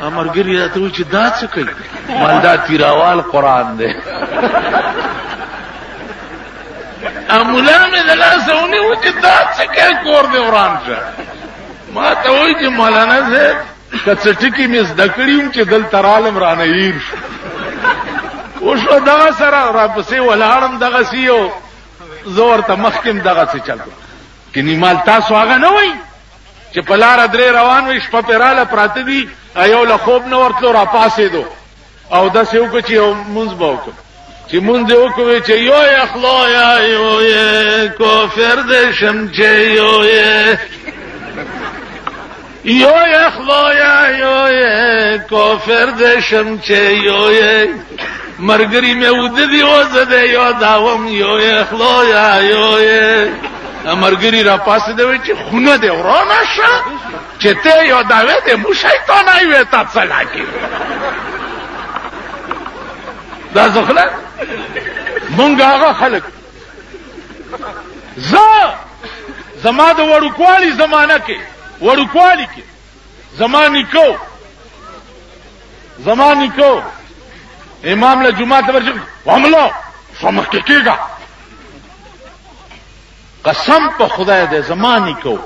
امرګری راته وی چې دا څه کوي مالدا تیراوال قران دی امولا مې د لاس ونیو چې دا څه کوي کور دی وران شه ما ته وایي چې مولانا زه کڅټی کې مې زده کړیم چې دل ترالم رانه ایر وشو دغه سره را پسې ولاړم دغه سیو زور ته مخکم دغه څه چلو کینی مال تاسو هغه نه وای چې په لار درې روان وي شپه پراله پراته دي ایو له خوب نه ورتلو را پاسې دو او د سیو کو چې یو منځ به وکړ چې مونږ یو کوي چې یو اخلا یا یو یې کافر دې شم چې یو یې یو اخلا یا یو یې کافر دې شم چې یو یې مرګري مې ودی او زه دې یو داوم یو اخلو یا یو مرګري را پاسې دی چې خونه دې ورانه شه چې ته یو داوې دې مو شیطان ایوې تا څه لاګي دا زخله مونږ هغه خلک زه زما د وړوکوالي زمانہ کې وړوکوالي کې زما نیکو زما نیکو امام له جمعه ته ورشي وملو سمخ کې کېږه قسم په خدای دې زما نیکو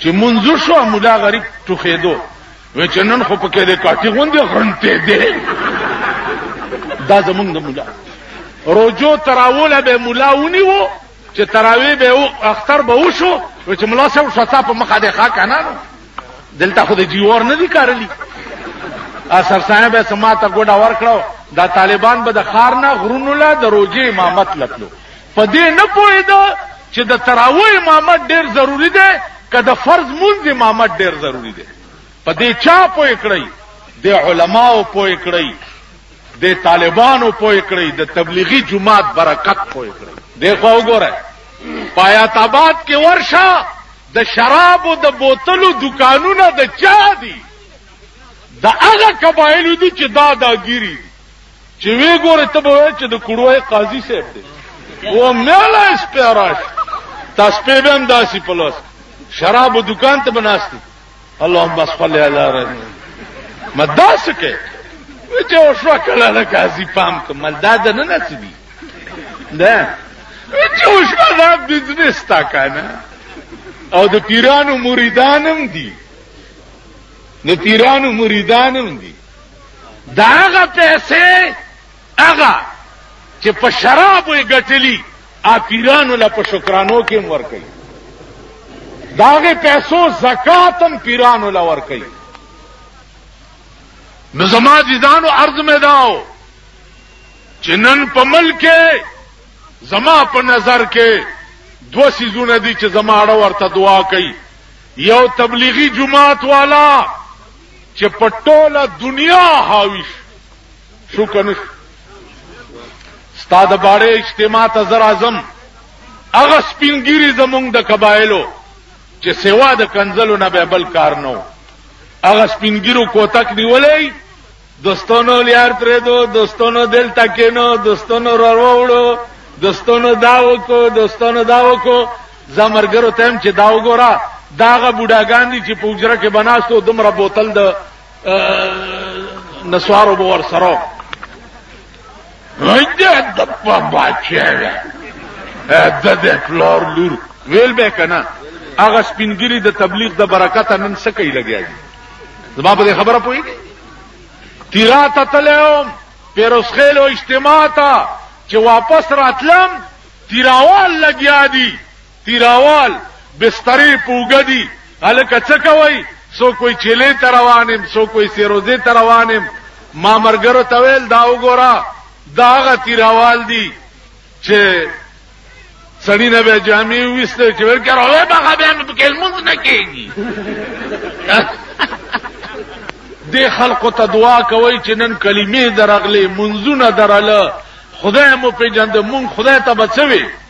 چې منځو شو مولا غریب ټوخېدو و چې نن خو پکې دې کاټي غوندې غنته دې دا زمونږ د مولا روجو تراوله به مولا ونیو چې تراوی به او اختر به وشو نو چې ملا صاحب شتا په مخه دی ښا کنه دلته خو د جیور نه دی کارلی اثر صاحب یې سما ته ګډه ور کړو دا طالبان به د خار نه غرونو لا د روجي امامت لکلو په دې نه پوهیدو چې د تراوی امامت ډیر ضروری دی که د فرض مونږ امامت ډیر ضروری دی په دې چا پوه کړی د علماو پوه کړی د طالبانو پوه کړی د تبلیغي جماعت برکت پوه کړی دیکھو وګوره پایات آباد کې ورشه د شرابو د بوتلو دکانونه د چا دي د هغه قبایلو دي چې دا داګيري چې وی ګوره ته به چې د کډوای قاضي صاحب دی و مېلا اسپیراش تاسو په بهم داسي پلوس شرابو دکان ته بناستي اللهم بس صلی علی رحمه مدا سکه چې اوسو کله نه قاضي پام ک مدا د نه نسبی دا چې اوسو دا بزنس تا کنه او د پیرانو مریدانم دي د پیرانو مریدانم دي داغه پیسې هغه چې په شرابو یې ګټلي آ پیرانو له په شکرانو کې هم ورکوي د هغې پیسو زکات هم پیرانو له ورکوي نو زما عزیزانو عرض مې دا و چې نن په ملک زما په نظر کې دوه سیزونه دي چې زما اړه ورته دعا کوي یو تبلیغي جماعت والا چې په ټوله دنیا حاوی شو شو کنه استاد باړې اجتماع ته زر اعظم هغه سپینګيري زمونږ د قبایلو چې سوا د کنزلو نه به بل کار نو هغه سپینګيرو کوتک نیولې دوستانو لیار پرې دو دوستانو دل تکینو دوستانو وروړو دوستانو دا وکړو دوستانو دا وکړو زمرګرو تم چې دا وګوره داغه بوډاګان دي چې پوجره کې بناستو دمر بوتل د نسوارو به ورسره هجه د په بچیا د د پلار لور ویل به کنه هغه سپینګری د تبلیغ د برکت نن سکی لګیا دي زما په خبره پوي تیرا ته تلم پیروز خیل او اجتماع ته چې واپس راتلم تیراوال لګیا دي تیراوال بسترې په اوږه دي هلکه څه کوئ څوک وایي چیلې ته روان یم څوک وایي سیروزې ته روان یم ما ملګرو ته ویل دا وګوره دا هغه تیراوال دي چې سړی نه به جامې وسته چې ورکه راوې به خبره په کلمو نه کېږي د خلقو ته دعا کوي چې نن کلمې درغلې منځونه درله خدای مو پیجن د مون خدای ته بچوي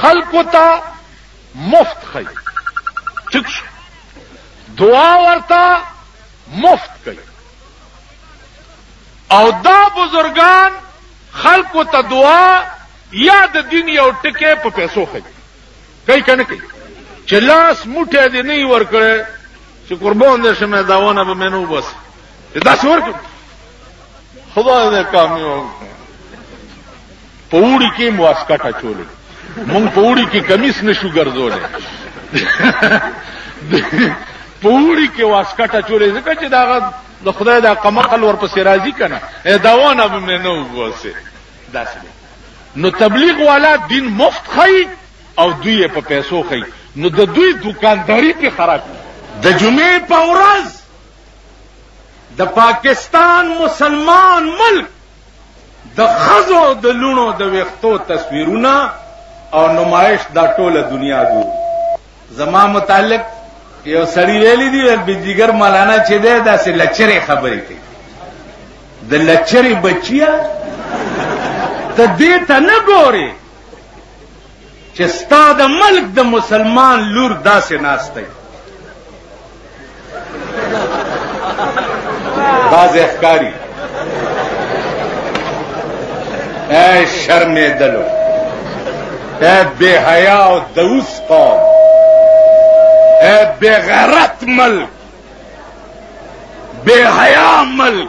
خلکو ته مفت خي ټیک شو دعا ورته مفت کوي او دا بزرگان خلکو ته دعا یا د دین یو ټکی په پیسو خي کوي کنه کوي چې لاس موټه دې نه ور کړې چې قربان دې شمه داونه به منو بس دا څور خدای دې کامیاب په اوړي کې مو واسکټ اچولې مونږ په اوړي کې کمیس نشو ګرځولې په اوړي کې واسکټ اچولې ځکه چې دا د خدای د قمقل ورپسې راضي کنه داونه به مې نه وبوسه داسې نو تبلیغ والا دین مفت خی او دوی په پیسو خی نو د دوی دکانداری په خراب د جمعې په ورځ د پاکستان مسلمان ملک د ښځو د لوڼو د ویښتو تصویرونه او نمایش دا ټوله دنیا ګوري زما متعلق یو سړی ویلی دی د جګر مولانا چې دی داسې لچرې خبرې کوي د لچرې بچیا ته دې ته نه ګورې چې ستا د ملک د مسلمان لور داسې ناشته دا ځخکاری اے شرمې دلو اے بے حیا او د اوس قوم اے بے غیرت ملک بے حیا ملک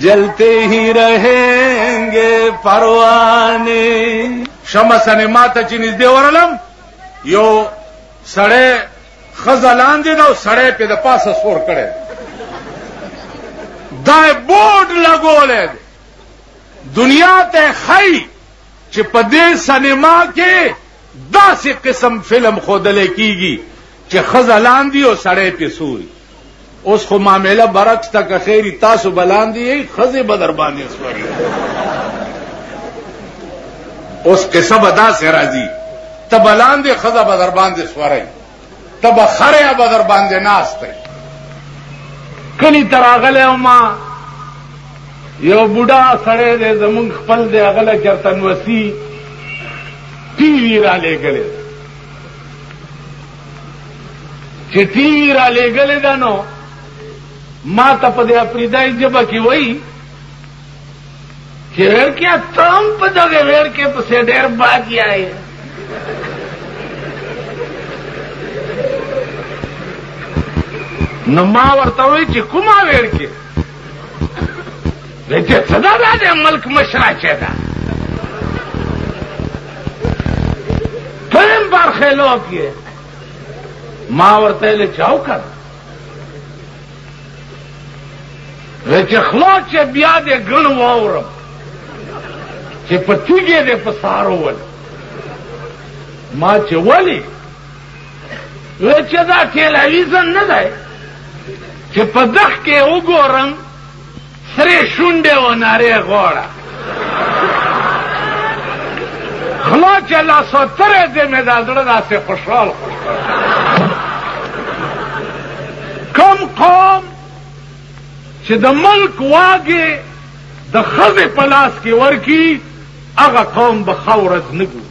جلتے ہی رہیں گے پروانے شمع سنیما ته چې نږدې ورلم یو سړی خزه لاندې دا سړی په د پاسه سور کړي دا بورډ لګولې دنیا ته خی چې په دې سینما کې داسې قسم فلم خودلې کیږي چې خزه لاندې او سړی په سوري اوس خو معامله برعکس ته که خیری تاسو بلاندې یې خزه بدر باندې سوري اوس قصه بدا سه راځي ته بلاندې خزه بدر باندې سوري ته بخره بدر باندې ناشته کلی تراغله ما یو بوډا سړی دی زمونږ خپل دی هغه له چرتن وسی ټي وي را لېږلی چې تی را لېږلې ده نو ما ته په دې اپریدای جبه کې وای چې ور کې تم په دغه ور کې په سې ډېر باقی آئے نو ما ورته وای چې کومه ور کې دې څه دا د ملک مشره چې ده دویم برخلاف یې ما ورته له چاو کړ چې خلا چې بیا دې ګڼ واورم چې په تیږې دې په سارو ول ما چې ولی و چې دا ټیلیویزن نه دی چې په دخ کې وګورم سرې شونډې و نارې غوړه خلا چې الله ستره دې مې دا زړه داسې خوشحال خوشحال کم قوم چې د ملک واګې د ښځې په لاس کې ورکي هغه قوم به ښه ورځ نه ګوري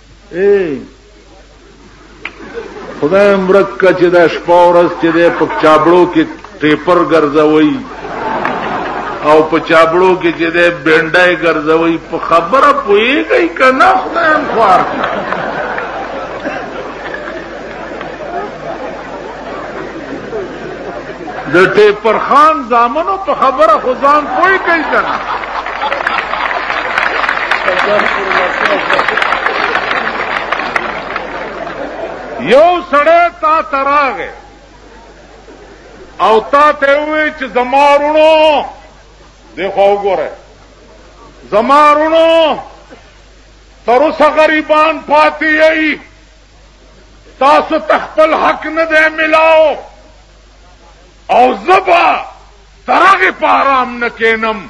خدای مرک کا چې دا شپه ورځ چې دی په چابړو کې ټیپر ګرځوي او په چابړو کې چې دی بینډای ګرځوي په خبره پوهېږئ که نه خدای خوار د ټیپر خان زامنو په خبره خو ځان پوه کوي که نه یو سړی تا ته راغی او تا ته وویل چې زما وروڼو دی خو وګوره زما وروڼو تر اوسه غریبان پاتې یئ تاسو تخپل حق نه دی ملاو او زبا ترغه په آرام نه کینم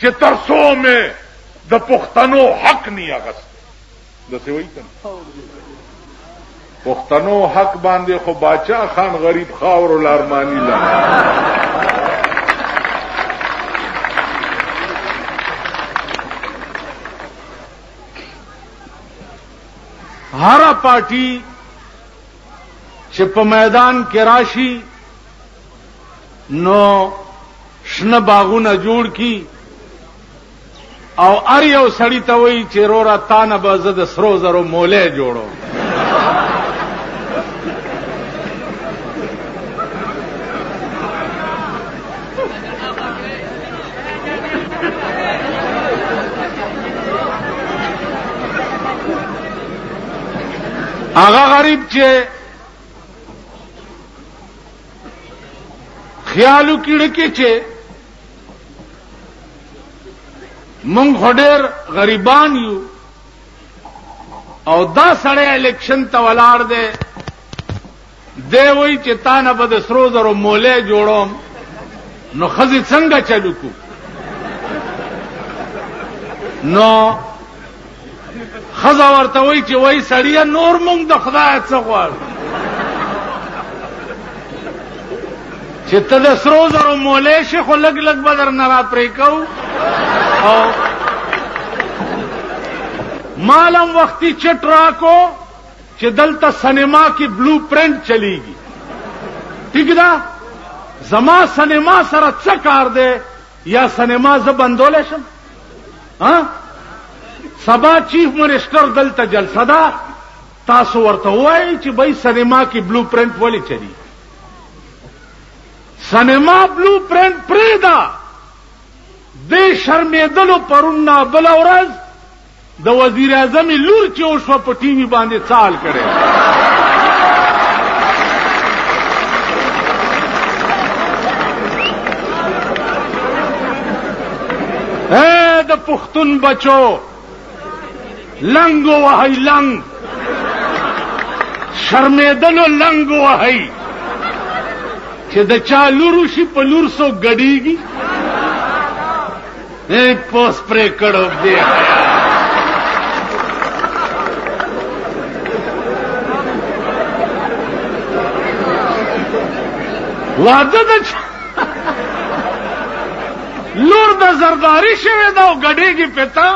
چې تر څو مې د پښتنو حق نه اغست د څه وایي کنه پښتنو حق باندې خو باچا خان غریب خاور لارمانی لا هره پارټي چې په میدان کې راشي نو شنه باغونه جوړ کی او ار یو سړی ته وایي چې رورا تانه به زه د سرو زرو مولی جوړوم هغه غریب چې خیالو کړه کې چې مونږ هډر غریبان یو او دا سړی الیکشن ته ولاړ دی دی وایي چې تا نه به د سرو زرو مولی جوړوم نو ښځې څنګه چلو کو نو ښځه ورته وایي چې وایي سړیه نور مونږ د خدایه څه غواړو چې ته د سرو زرو مولی شې خو لږ لږ به درنه را پرې کوو او مالم وختي چټ راکو چې دلته سینما کې بلو پرنټ چلیږي ټیک ده زما سینما سره څه کار دی یا سینما زه بندول شم ها سبا چیف منسٹر دلته جلسه ده تاسو ورته وایي چې بای سینما کې بلو پرنټ ولې چلی سینما بلو پرنټ پرې ده د شرمېدلو پرون نه بل ورځ د وزیراعظمې لور چې وشوه په ټي وي باندې څه حال کړی د پښتون بچو لنګ وهی لنګ شرمېدلو لنګ وهی چې د چا لور شي په لور سو ګډیږي ای پوس پرې کړو بې واده د لور د زرداری شوه دا غډېږي پتا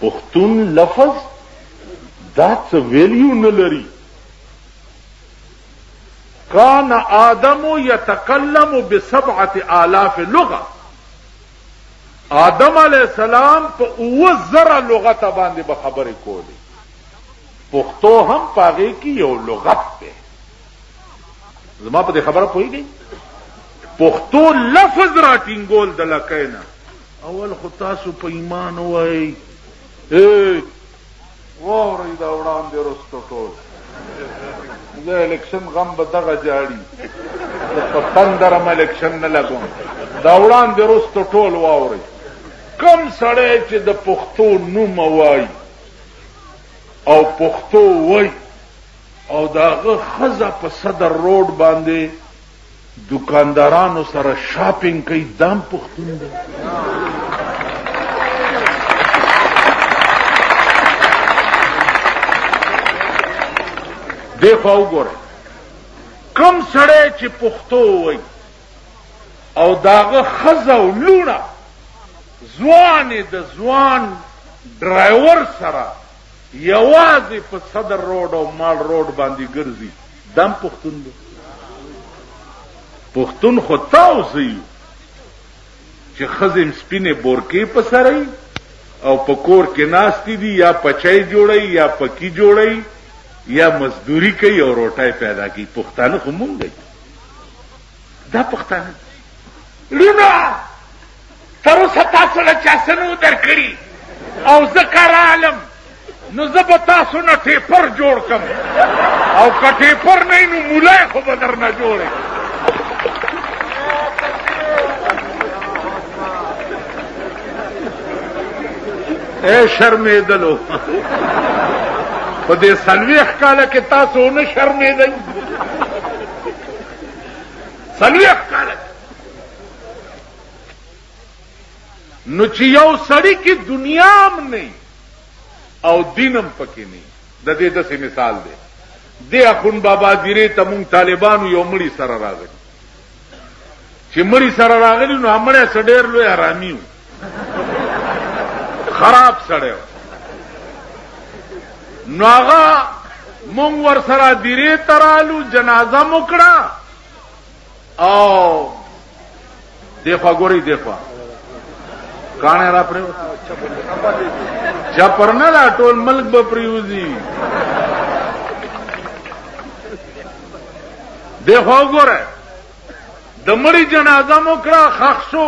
پښتون لفظ دا څه ویلیو نه لري کان آدم یتکلم بسبعة آلاف لغة، آدم علیه السلام په اووه زره لغته باندې به خبرې کولې، پښتو هم په هغې کې یو لغت دی، زما په دې خبره پوهېږئ؟ پښتو لفظ راټینګول د لکۍ نه اول خو تاسو په ایمان ووایئ، واورئ دا وړاندې وروسته ټول د الیکشن غم به دغه جاړي په تندر هم الیکشن نه لګوم دا وړاندې وروسته ټول واورئ کم سړی چې د پښتو نوم وایي او پښتو وایي او داغه خزه په صدر روډ باندې دکاندارانو سره شاپنګ کوي دام پښتون دی دی خو وګوره کم سړی چې پښتو وای او داغه خزه او لونه ځوان د ځوان ډرایور سره یوازې په صدر روډ او مال روډ باندې ګرځي دام پښتون دی پښتون خو تاو زیو چې خزم سپینه بورکې په سرې او په کور کې ناشتي دي یا پچای جوړي یا پکی جوړي یا مزدوري کوي او روټای پیدا کوي پښتانه خو مونږ دی دا پښتانه لونه تر اوسه تاسو له چا څه نه و درکړي او زه که رالم نو زه به تاسو نه ټیپر جوړ کړم او که ټیپر نه نو ملا خو به درنه جوړې اے شرمېدلو په دې څلوېښت کاله کې تاسو ونه شرمېدئ څلوېښت کاله نو چې یو سړی کې دنیا هم نه او دینم پکې نه د دې داسې مثال دی د اخون بابا دیره ته مونږ طالبانو یو مړی سره راغلی چې مړی سره راغلی نو همړی سډیر لوی حرامي خراب سړی نو هغه مونږ ور سره دیره ترالو جنازه مکړه او دیخوا ګوري دیخوا کانه را پریو چپر نه دا ټول ملک به پریوزی دیخوا ګوره د مړي جنازه مو کړه خښ شو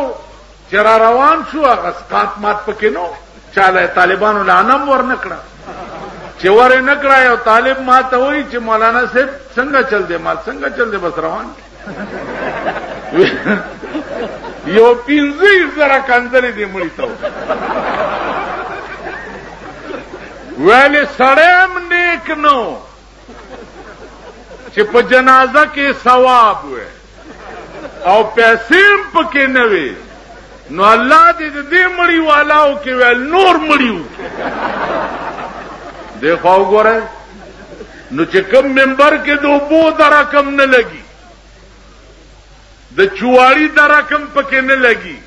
چې را روان شو هغه سقاط مات پکې نو چاله طالبانو لانم ور نکړه چې ور نکړه یو طالب ما ته وایي چې مولانا صاحب څنګه چل دی ما څنګه چل دی بس روان یو پینځه زره کندلې دی مړی ته ویلې سړی هم نیک نو چې په جنازه کې ثواب وي او پیسې هم پکې نه وي نو الله دې د دې مړی والاو کې ویل نور مړی وکړي دی خو وګوره نو چې کم ممبر کې د اوبو د رقم نه لګي د چواړي د رقم پکې نه لګي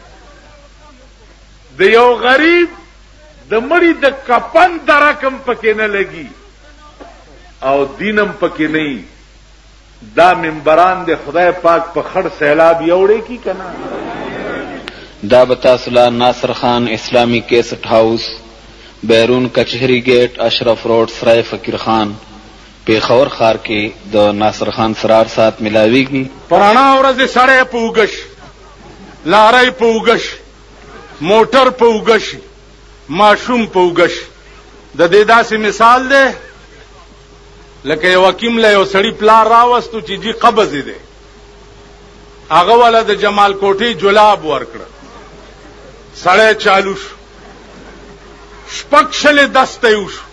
د یو غریب د مړی د کپن د رقم پکې نه لګي او دینم پکې نه دا منبران د خدای پاک په خړ سیلاب یوړې کی کنه دا به تاسو لا ناصر خان اسلامی کیسټ هاوس بیرون کچهری ګیټ اشرف روډ سرای فقیر خان پیښور ښار کې د ناصر خان سرار سات ملاویږي پرانا ورځ سړی په وګش لارای په وګش موټر په وګش ماشوم په وګش د دې داسې مثال دی لکه یو حکیم له یو سړي پلار راوستو چې جی قبض دی هغه ولا د جمال کوټي جلاب ورکړ سړی چالو شو شپږ شلې دسته یو شو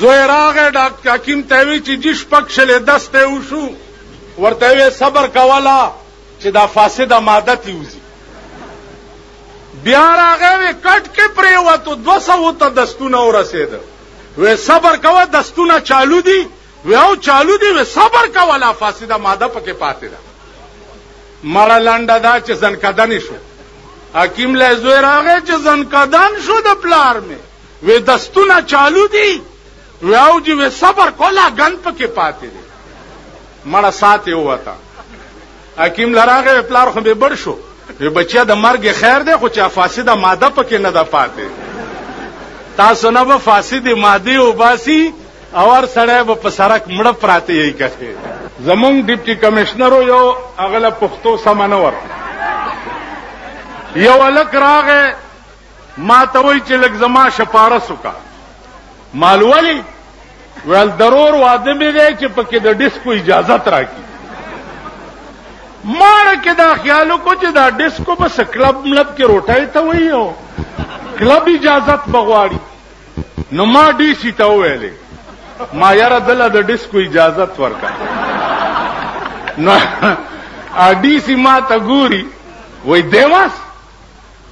زوی راغی ډاکټر حکیم ته وی چې جی شپږ شلې دسته یو شو ورته وی صبر کولا چې دا فاسده ماده تیوزي بیا راغی کټ کې پریوتو 200 ته دستونه ورسېده وې صبر کوه دستونه چالو دي وې او چالو دي وې صبر کوه لا فاسده ماده پکې پاتې ده مړه لنډه دا چې ځنکدن شو حکیم له زوی راغی چې ځنکدن شو د پلار مې وې دستونه چالو دي وې او جی وې صبر کوه لا ګن پکې پاتې ده مړه ساتې وته حکیم له راغی پلار خو به بړ شو وی بچیا د مرګ خیر دی خو چا فاسده ماده پکې نه ده پاتې تاسو نه به فاسدې مادې وباسي او هر سړی به په سرک مړه پراته یې کښې زمونږ ډپټي کمشنر یو هغه له پښتو سمه نه ورته یو هلک راغی ما ته وای چې لږ زما شپارس وکا مال ولی ول ضرور واده مې دی چې پکې د ډیسکو اجازه تراکې ماړه کې دا خیالو کو چې دا ډیسکو بس کلب ملب کې روټای ته وای او کلب اجازه بغواړي نو ما ډی سی ته ویلې ما یاره دله د ډیسکو اجازه ورکړه نو ا ډی سی ما ته ګوري وای دیواس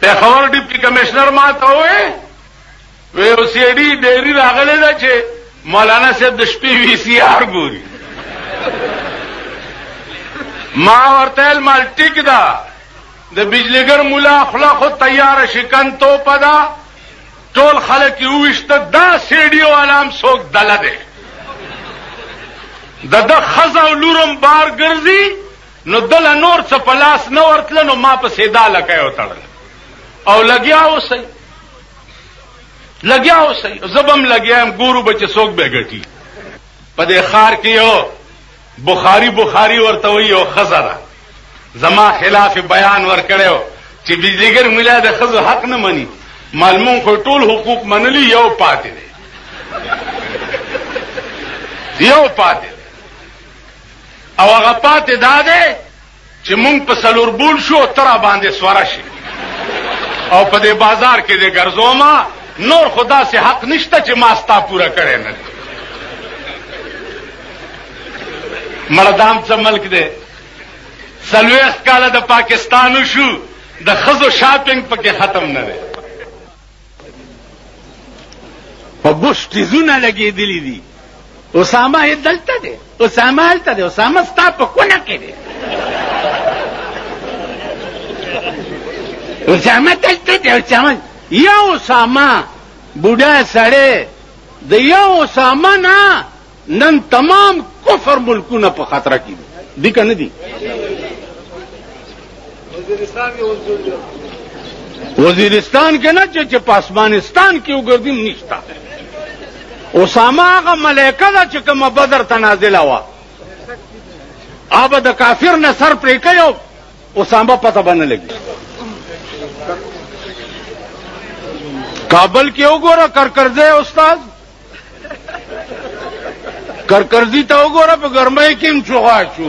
پېښور ډیپټي کمشنر ما ته ووې وی او سی ډي ډېری راغلی دا چې مولانا صاحب د شپې وی سی آر ګوري ما ورته مال ټیک دا د بجلیګر مولا خلا خو تیار شکن تو پدا ټول خلک یو وشت دا سیډي علام سوک دله ده د د خزا لورم بار ګرځي نو ده له نور څه په لاس نه ورتله، نو ما پسې دا لکۍ وتړله او لګیا اوسئ، لګیا اوسئ، زه به هم لګیا یم، ګورو به چې څوک به ګټي. په دې ښار کې یو بخاري بخاري ورته وایي، یو ښځه ده، زما خلاف بیان ورکړی و چې بجلیګر ملا د ښځو حق نه مني، معلمون خو ټول حقوق منلي، یو پاتې دی، یو پاتې دی. او هغه پاتې دا دی چې مونږ په سلور بول شو تر باندې سوره شي او په دې بازار کې دې ګرځوم نور خدا سي حق نشته چې ما ستا پورا کړي نه مردام څه ملک دی سلويخ کاله د پاکستان شو د خزو شاپینګ پکې ختم نه دی په بوش تیزونه لګېدلي دي اسامه یې دلته دی اسامه هلته دی اسامه ستا په کونه کې دی اسامه دلته دی اسامه یو اسامه بوډا سړی د یو اسامه نه نن تمام کفر ملکونه په خطر کې دي دي کنه دي وزیرستان کې نه چې په اسمانستان کې وګرځي نشتا اسامه هغه ملائکه ده چې کومه بدر ته نازله وه هغه د کافر نه سر پرې کوي اسامه پته باندې لګي کابل کې وګوره کرکرځه استاد کرکرزی ته وګوره په ګرمۍ کې هم چوغا شو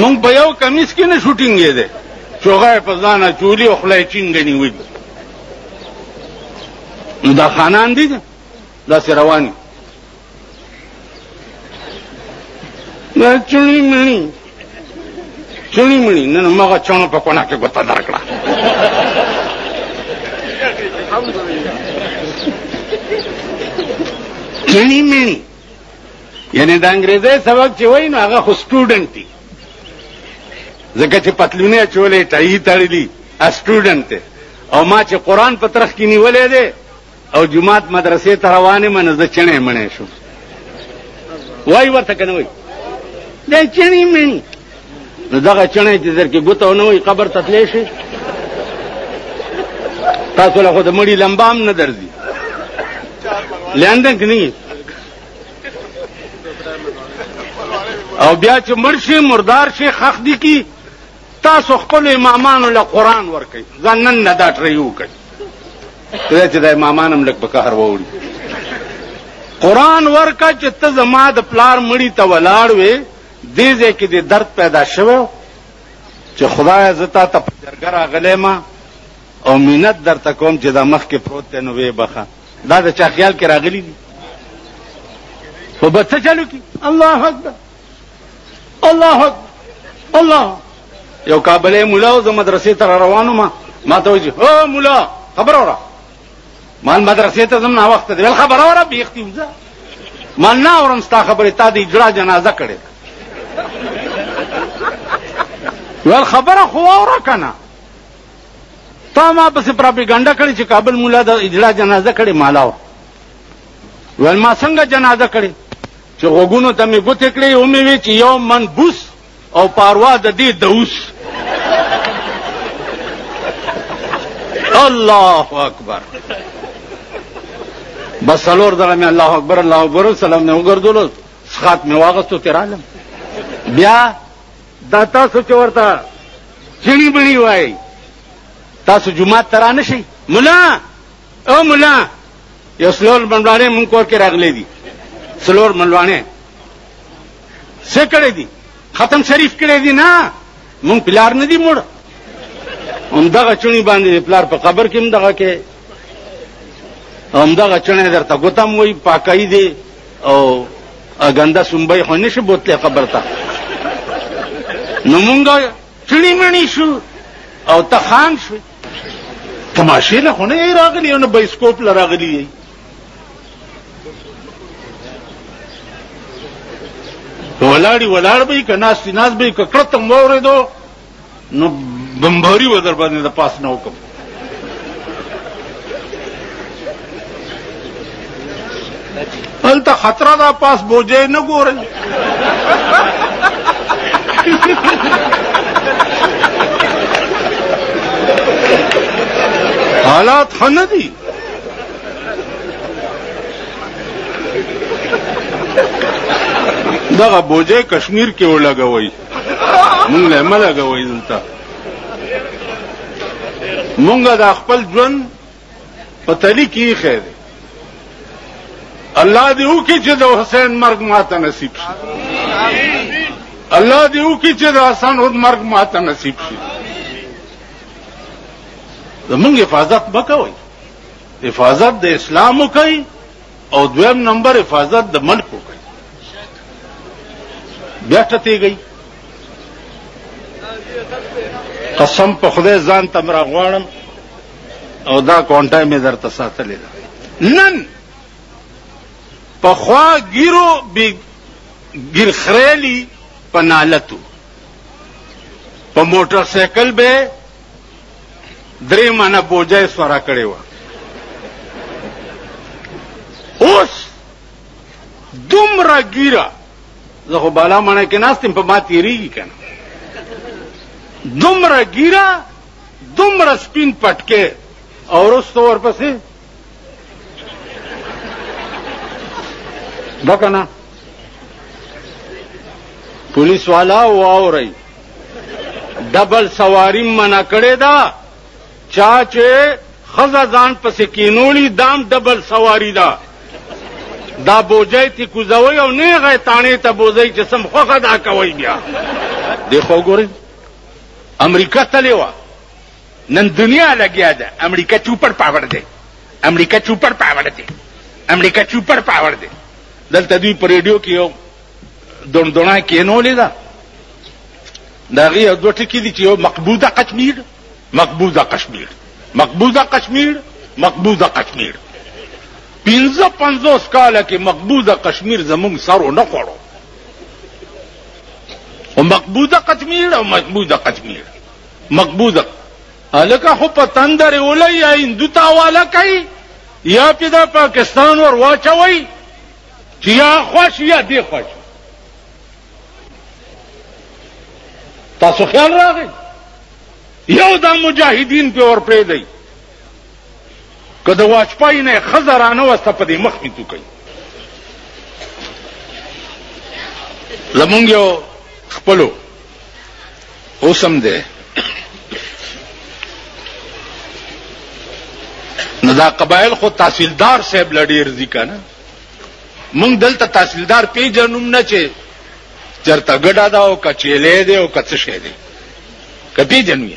مونږ په یو کمیس کې نه شوټینګ یې ده چوغا یې په ځان اچولي او خوله یې چینګه نیولې دي نو دا خانان دي داسې روان دي نه چونی مړی چونی مړی نه نو مغه چونو په کونه کې ګوته درکړه چونی مړی یعنی د انګریزي سبق چې وای نو هغه خو سټوډنټ دی ځکه چې پتلونه چولې ټای تړلی سټوډنټ او ما چې قران په ترخ کې نیولې ده او جماعت مدرسې ته روان یم نو زه چڼی مڼی شوم وای ورته که نه وای دی چڼی مڼی نو دغه چڼی چې درکې ګوته ونه وای قبر ته تللی شي تاسو له خو د مړي لمبه هم نه درځي لندن کې نه او بیا چې مړ شي مردار شي خخ دي کی تاسو خپل امامانو له قران ورکړي ځان نن نه دا ټریو کوي دا چې د امامانم لک په قهر ووري قران ورکا چې ته زما د پلار مړی ته ولاړ وې دې ځکه دې درد پیدا شوه چې خدای زتا ته په جرګه راغلې ما او مینت درته کوم چې دا مخ کې پروت دی نو وې بخه دا د چا خیال کې راغلی دي خو به څه چلو کی الله اکبر الله اکبر الله یو کابلې مولا او زه مدرسې ته روانو ما ما ته وځي او مولا خبر اورا مان مدرسې ته زم نه وخت دی ول خبر اورا بیختی وځه ما نه اورم ستا خبره تا دی جړه جنازه کړې ول خبره خو اورا کنه تا ما پس پروپاګاندا کړی چې کابل مولا د اجرا جنازه کړي مالاو ول ما څنګه جنازه کړي چې غوږونو ته مې ګوتې کړې او مې وې چې یو من بوس او پاروا د دې دوس الله اکبر بس سلور دغه مې الله اکبر الله اکبر سلام نه وګرځولو سخات مې واغستو تیرالم بیا دا تاسو چې ورته چړي بړي وای تاسو جمعه ترانه شي ملا او ملا یو سلور منډوانه مونږ کور کې راغلي دي سلور منډوانه څه کړی دي ختم شریف کړی دي نه مونږ پلار نه دي مړ هم دغه چونی باندې پلار په قبر کې هم دغه کې هم دغه چونی درته ګوتم وای پاکای دي او ګنده سنبای خو نشي بوتله قبر ته نو مونږ چړی مړی شو او ته خان شو تماشې له خو نه راغلی او نه بایسکوپ له راغلی یې ولاړی ولاړ به که ناس ناس به که کړتم وورېدو نو بمباری و در باندې د پاس نه وکم هلته خطر دا پاس بوجه نه ګورل حالات خنه دي دغه بوجه کشمیر کې ولګوي مونږ له ملګوي دلته مونږه د خپل ژوند په تلی کې خیر الله دې وکړي چې د حسین مرګ ماته نصیب شي الله دې وکړي چې د حسن اور مرګ ماته نصیب شي زمونږ حفاظت وکوي حفاظت د اسلام وکړي او دویم نمبر حفاظت د ملک وکړي بیا ټته گئی قسم په خدای ځان تمرا غواړم او دا کونټه مې درته ساتلې ده نن په خوا ګیرو بی ګیر خریلی په نالتو په موټر سایکل به درې منه بوجه سورا کړې و اوس دومره ګیره زه خو بالا مڼه کې ناستم په ما تیریږي کنه دومره ګیره دومره سپین پټکې او وروسته ورپسې ده که نه پولیس والا واورئ ډبل سواری منع کړې ده چا چې ښځه ځان پسې کینولي دام ډبل سواری ده دا بوجۍ تی کوزوي او نیغه تاڼې ته بوځئ چې سم خوښه دا کوئ بیا دی خو ګورئ امریکا تللی وه نن دنیا لګیا ده امریکا چوپر پاور دی امریکا چوپر پاور دی امریکا چوپر پاور دی دلته دوی په ریډیو کې یو دندونه کینولې ده دا غي یو دوه ټکي دي چې یو مقبوضه کشمیر مقبوضه کشمیر مقبوضه کشمیر مقبوضه کشمیر پنځه پنځوس کاله کې مقبوضه کشمیر زموږ سر نه خوړو او مقبوضه قتمیړه او مقبوضه قتمیړه مقبوضه الکه خو په تندر ولای یا هندو تاواله کوي یا په دا پاکستان ور واچوي چې یا خوش یا دی خوش تاسو خیال راغی یو دا مجاهدین په ور پرې دی که د واجپای نه خزه رانه وسته په دې مخ کې تو کوي زمونږ یو خپلو اوسم دی نو دا قبایل خو تحصیلدار صاحب لډیر دي کنه مونږ دلته تحصیلدار پیژنوم نه چې چرته ګډا دا او کچېلې دی او کڅ شه دی کپی جنوي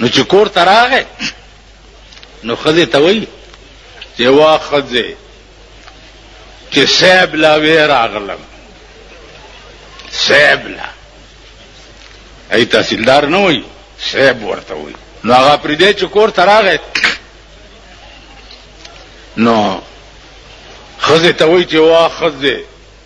نو چې کور ته راغی نو ښځې ته وایي چې وا ښځې چې صیب لا وې راغلم صیب لا ای تحصیلدار نه وایي صیب ورته وایي نو هغه پرې دی چې کور ته راغی نو ښځې ته وایي چې وا ښځې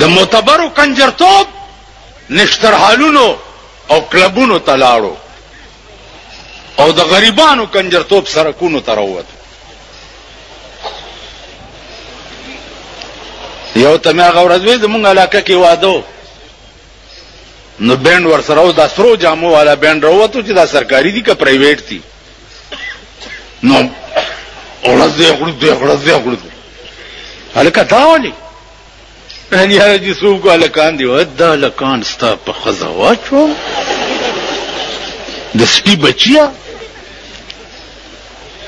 د معتبرو کنجرتوب نشترحالونو او کلبونو ته لاړو او د غریبانو کنجرتوب سرکونو ته راووتو یو ته مې هغه ورځ وې زمونږ علاقه کې واده نو بینډ ورسره او دا سرو جامو والا بینډ راووتو چې دا سرکاري دي که پرایویټ دي نو اورز دې خوري دې اورز دې خوري هلکه دا ولي ان یاره دي څوک هلکان دي ودا هلکان ستا په خزه واچو د سپي بچیا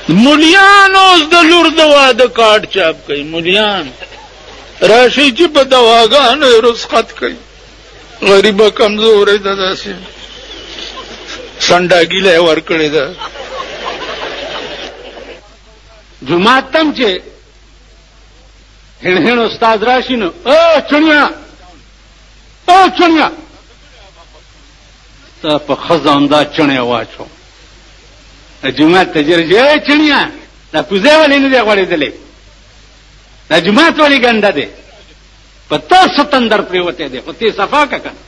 مليان اوس د لور د واده کارت چاپ کوي مليان راشي چې په دواګانو رسخت کوي غریب کمزورې ده داسې سنډاګی له ور کړی ده جمعه تم چې هن هن استاد راشي نو او چنیا او چنیا تا په خزان دا چنیا واچو جمعه ته جرځي چنیا دا کوزه ولې نه دی غوړېدلې دا جمعه ته ولې ګنده دی په تا څه تندر پریوتی دی خو تې صفا که کنه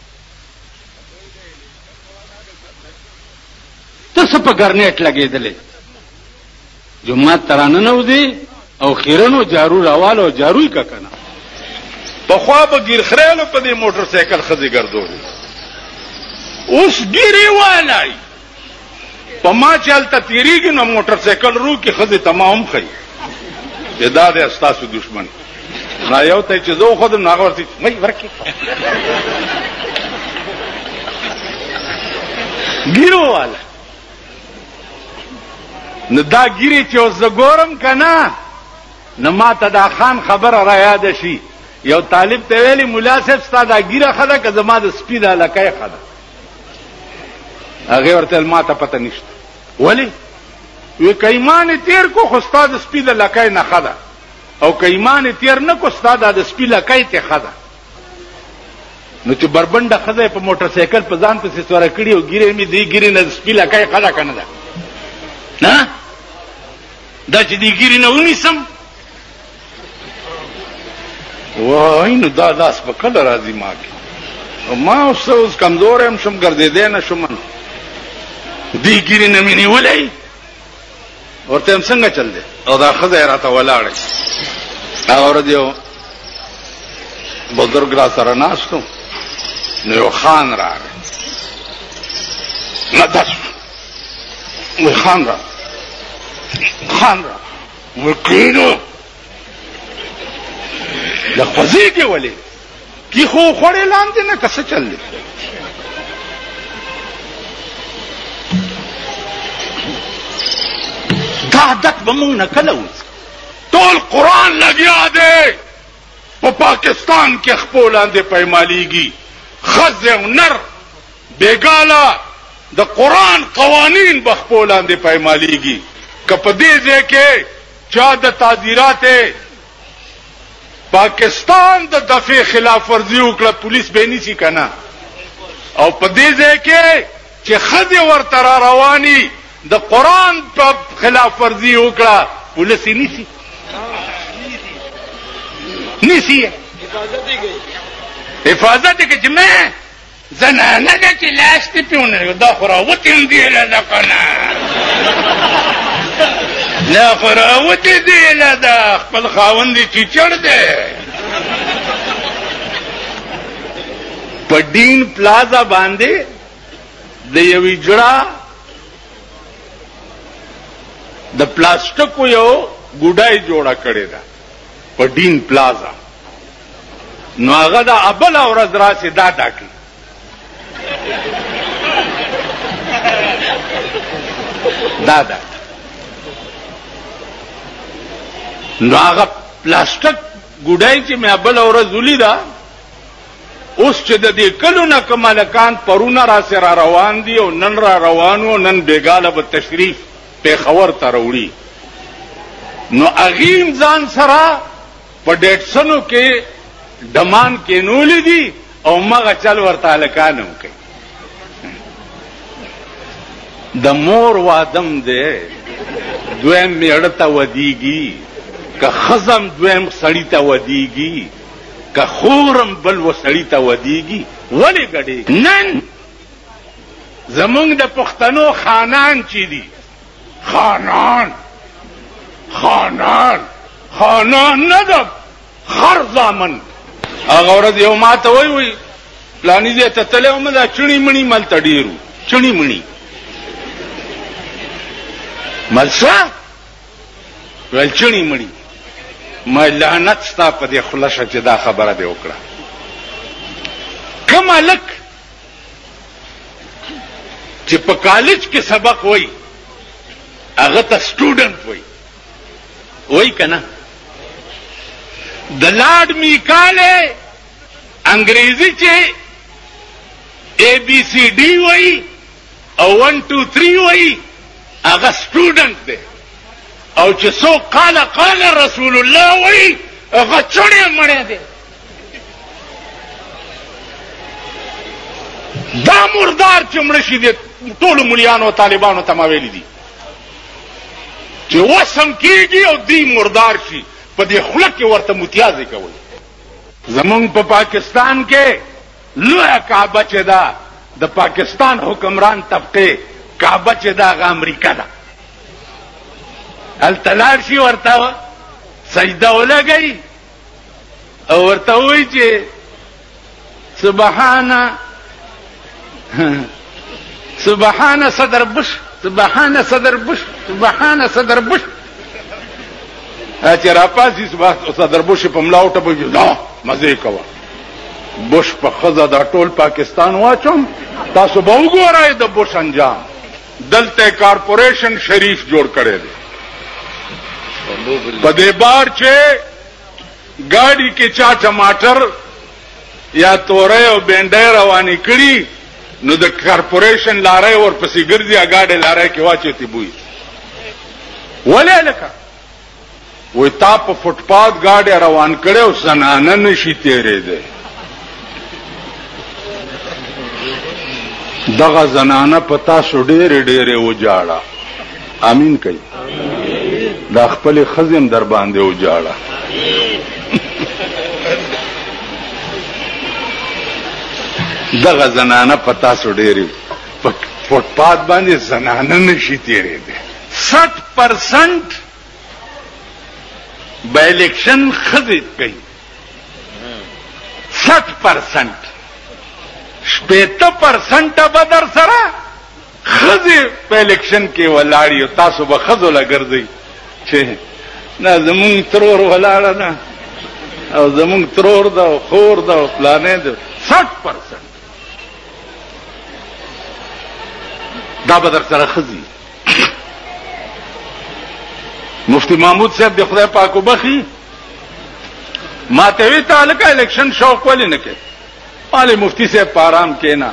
ته څه په ګرنیټ لګېدلې جومات ته راننوځې او خیرنو جارو راواله او جارو یې که کنه پخوا به ګیرخریالو په دې موټر سایکل ښځې ګرځولې اوس ګیرې والای په ما چې هلته تېرېږي نو موټر سایکل روکي ښځې ته ما هم ښیي چې دا دی ستاسو دښمن نه یو ته چې زه وښودم نو هغه ورته مه یې ورکې ګیرو والا نو دا ګیرې چې اوس زه ګورم که نه نو ما ته دا خان خبره را یاده شي یو طالب ته ویلي ملا صاحب ستا دا ګیره ښه ده که زما د سپي دا لکۍ ښه ده هغه ورته ما ته پته نشته ولی وی کایمان تیر کو خو استاد سپی د لکای نه خدا او کایمان تیر نه کو استاد د سپی لکای ته خدا نو چې بربنده خزه په موټر سایکل په ځان پسې سوار کړی او ګیره می دی ګیره نه سپی لکای خدا کنه دا نه دا چې دی ګیره نه ونیسم وای نو دا لاس په کله راځي ما کې ما اوس اوس کمزور هم شم ګرځېدی نه شم دی ګیرې نه مې نیولی ورته هم څنګه چل دی او دا ښځه یې راته ولاړې هغه ورځ یو بزرګ را سره ناست و نو یو خان راغی نه داسې خان را خان را ملکینو د خوځې کې ولې کی خو خړې لاندې نه کسه چل دی دا عادت به مونږ نه کله وځي ټول قرآن لګیا دی په پاکستان کې خپل لاندې پیمالیږي خزه او نر بېګاله د قرآن قوانین به خپو لاندې پایمالېږي که په دې ځای کې چا د تعزیرات پاکستان د دفع خلاف ورزي وکړه پولیس به نیسي که نه او په دې ځای کې چې ښځې ورته را رواني د قرآن په خلاف ورزي وکړه پولیس یې نیسي نیسي حفاظت یې کوي چې مې زنانه ده چې لاس دې پې ونه لګېد دا خو راوتې هم دې له ده که نه دا خو راوتې دې له ده خپل خاوند یې چیچړ دی په ډین پلازا باندې د یوې جړه د پلاستیکو یو ګډای جوړه کړې ده په ډین پلازا نو هغه د ابل اورز راسي دا ډاکي دا دا نو هغه پلاستیک ګډای چې مې ابل اورز ولیدا اوس چې د دې کلو نه کمالکان پرونه را سره روان دي او نن را روانو نن بیګاله به تشریف په خبر تروړي نو اغیم ځان سره په ډیټسنو کې ډمان کینولې دي او مغه چل ورته هلکان هم کوي د مور وادم دی دویم میړه ته ودیږي که خزم دویم سړی ته ودیږي که خورم بل و سړی ته ودیږي ولې ګډې نن زمونږ د پښتنو خانان چې دي خانان خانان خانان نه ده خر زامن هغه ورځ یو ما ته وایي وایي پلاني ځای ته تللی وم دا چڼي مڼي ملته ډېر وو چڼي مڼي مل څه ویل چڼي مڼي ما لعنت ستا په دې خوله شه چې دا خبره دې وکړه کوم هلک چې په کالج کې سبق وای هغه ته سټوډنټ وای وای کنه د لارډ میکاله انګریزي چې اے بی سی ډی وای او 1 2 3 وای هغه سټوډنټ دی او چې سو قال قال رسول الله وای هغه چړې مړې دی دا مردار چې مړ شي د ټولو مليانو طالبانو ته ما ویلي دي چې وسم کېږي او دی مردار شي په دې خوله کې ورته متیازې کوي زمونږ په پا پاکستان کې لویه کعبه چې ده د پاکستان حکمران طبقه کعبه چې ده هغه امریکا ده هلته لاړ شي ورته سجده ولګوي او ورته وایي چې سبحانه سبحانه صدر بش سبحانه صدر بش سبحانه صدر بش چې راپاسي صدر بش په ملا وټه به دا مزه کوه بوش په خزه دا ټول پاکستان واچوم تاسو به وګورئ د بوش انجام دلته کارپوریشن شریف جوړ کړی دی په دې بار چې ګاډي کې چا ټماټر یا تورې او بینډې روانې کړي نو د کارپوریشن لارې ورپسې ګرځي اګاډې لارې کې واچې تی بوي ولې لکه وای تا په فوټ پات ګاډی روان کړی او زنانه نشي تیرېدی دغه زنانه په تاسو ډېرې ډېرې وجاړه امین کوي دا خپل خزم در باندې وجاړه دغه زنانه په تاسو ډېرې په فوټ پات باندې زنانه نشي تیرېدی سټ پرسنټ به الیکشن خزه کوي سټ پرسنټ شپېته پرسنټ به در سره خزه په الیکشن کې ولاړی او تاسو به خزو لګرځي چې نه زمون ترور ولاړ نه او زمون ترور دا خور دا پلانې دا 60% دا به در سره خزي مفتی محمود صاحب د خدای پاک وبخي ما ته وی تعلق الیکشن شوق ولې نه کې مال مفتی صاحب پارام کېنا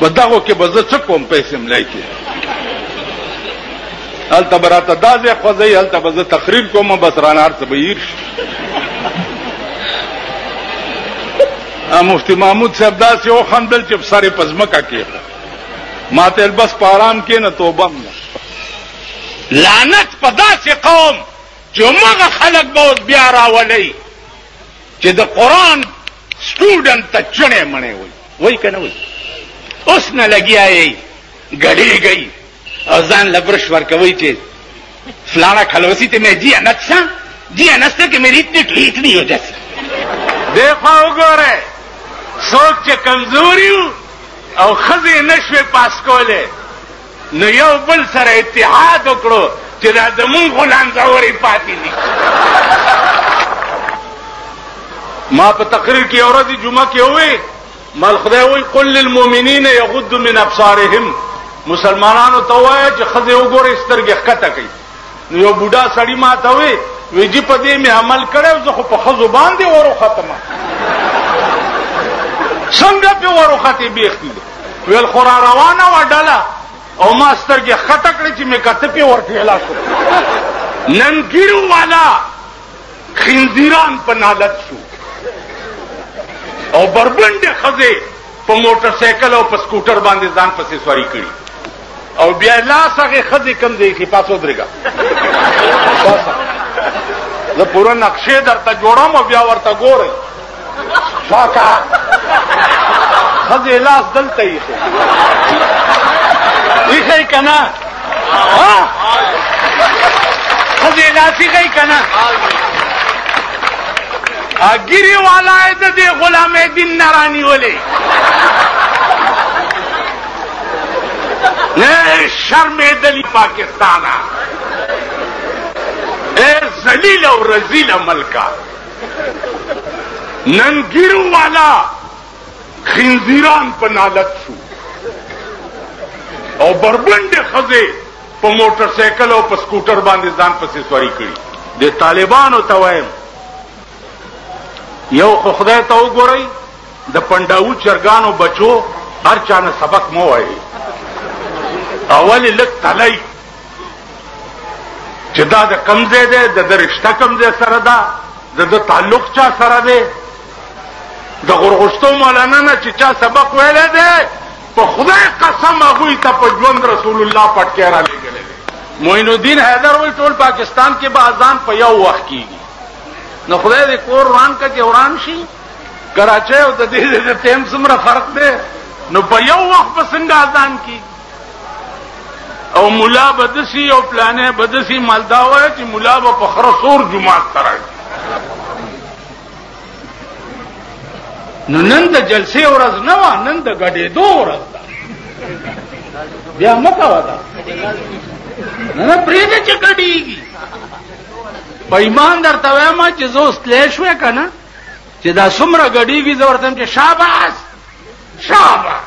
په دغو کې به زه څه کوم په اسمبلۍ کې هلته به راته دا ځای خوځوي هلته به زه تقریر کوم بس رانه هر څه به هیر شي مفتی محمود صاحب داسې وخندل چې سر یې په ځمکه کېښود ما ته بس په ارام کې نه توبه هم لعنت په داسې قوم چې همغه خلک به اوس بیا راولئ چې د قرآن سټوډنټ ته چونه منې وای وای کنه وای اوس نه لګیا یې غړېږي او ځان لبرش ورکوي چې فلانا خلوسی ته مې جی انت سا جی انت ته کې مې ریت نه ټریت نه یو داسې دیکھو وګوره څوک چې کمزوري او خزه نشوي پاس کوله نو یو بل سره اتحاد وکړو چې دا زمونږ خو لانځورې پاتې دي ما په تقریر کې یو ورځ جمعه کې ووی مال خدای وی قل للمؤمنین یغضوا من ابصارهم مسلمانانو ته وایي چې خځه وګوري سترګې ښکته کوي نو یو بوډا سړی ما ته وی وی جی په دې می عمل کړو زه خو په خزو باندې ورو ختمه څنګه په ورو ختی بیختی ویل خو را روانه و ډله او ما سترګې خطه کړې چې مې کته په ورټیلا شو ننګیرو والا خندیران په نالت شو او بربنډه خزه په موټر سایکل او په سکوټر باندې ځان پسې سواری کړي او بیا لاس هغه خزه کم دی کې پاسو درګه زه پوره نقشې درته جوړم او بیا ورته ګورم شاکا خزه لاس دلته یې یې کنا خزه لاسی گئی کنا اگیری والا ہے تو دے غلام دین نرانی والے اے شرم دلی پاکستان اے زلیل اور رزیل ملکہ ننگیرو والا خنزیران په نالت شو او بربنډې خزه په موټر سایکل او په سکوټر باندې ځان پسې سوري کړی د طالبانو ته وایم یو خو خدای ته وګورئ د پنداو چرګانو بچو هر چانه سبق مو وایي اول لک تلای چې دا د کم ځای دی د د رشته کم ځای سره ده د د تعلق چا سره دی د غرغشتو مولانا نه چې چا سبق ویلی دی په خدای قسم هغوی ته په ژوند رسول الله پټکی را لېږلی دی معین الدین حیدر وایي ټول پاکستان کې به اذان په یو وخت کېږي نو خدای دې کور وران که چې وران شي کراچۍ او د دې د ټیم څومره فرق دی نو په یو وخت به څنګه اذان کېږي او مولا بدسی او پلانې بدسی مالدا وای چې مولا به په خره سور جمعات ترای نو نن د جلسې ورځ نه و نن د غډې دوه ورځ ده بیا مکه ودا نه نه پرې دې چکړېږي په ایمان درته وایم چې زه اوس تلې شوې که نه چې دا څومره ګډېږي زه ورته چې شاباس شاباس